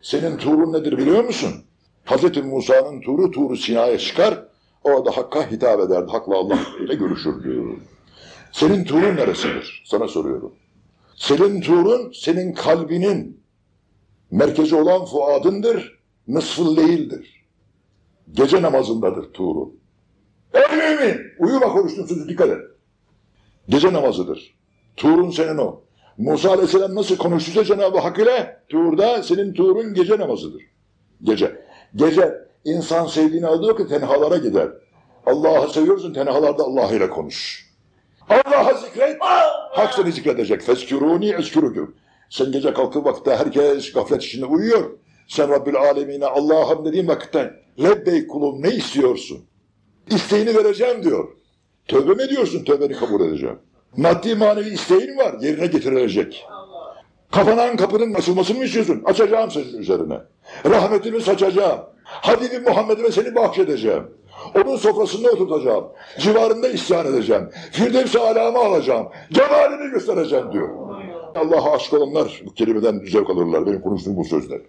Senin turun nedir biliyor musun? Hazreti Musa'nın turu Tur-u Sina'ya çıkar. Orada Hakk'a hitap ederdi. Hak'la Allah ile görüşürdü. Senin turun neresidir? Sana soruyorum. Senin turun senin kalbinin merkezi olan fuadındır. Nısfıl değildir. Gece namazındadır tuğru. Ey mümin! Uyuma konuştuğun sözü dikkat et. Gece namazıdır. Tuğrun senin o. Musa Aleyhisselam nasıl konuştuysa Cenab-ı Hak ile Tuğr'da senin Tuğrun gece namazıdır. Gece. Gece insan sevdiğini aldığı ki tenhalara gider. Allah'ı seviyorsun tenhalarda Allah ile konuş. Allah'a zikret. Hak seni zikredecek. Fesküruni eskürüküm. Sen gece kalkıp vakitte herkes gaflet içinde uyuyor. Sen Rabbül Alemine Allah'ım dediğin vakitte Lebbey kulum ne istiyorsun? İsteğini vereceğim diyor. Tövbe mi ediyorsun? Tövbeni kabul edeceğim. Maddi manevi isteğin var. Yerine getirilecek. Kapanan kapının açılmasını mı istiyorsun? Açacağım senin üzerine. Rahmetimi saçacağım. Habibim Muhammed'ime seni bahşedeceğim. Onun sofrasında oturtacağım. Civarında isyan edeceğim. Firdevs-i alamı alacağım. Cemalini göstereceğim diyor. Allah'a aşık olanlar bu kelimeden zevk alırlar. Benim konuştuğum bu sözler.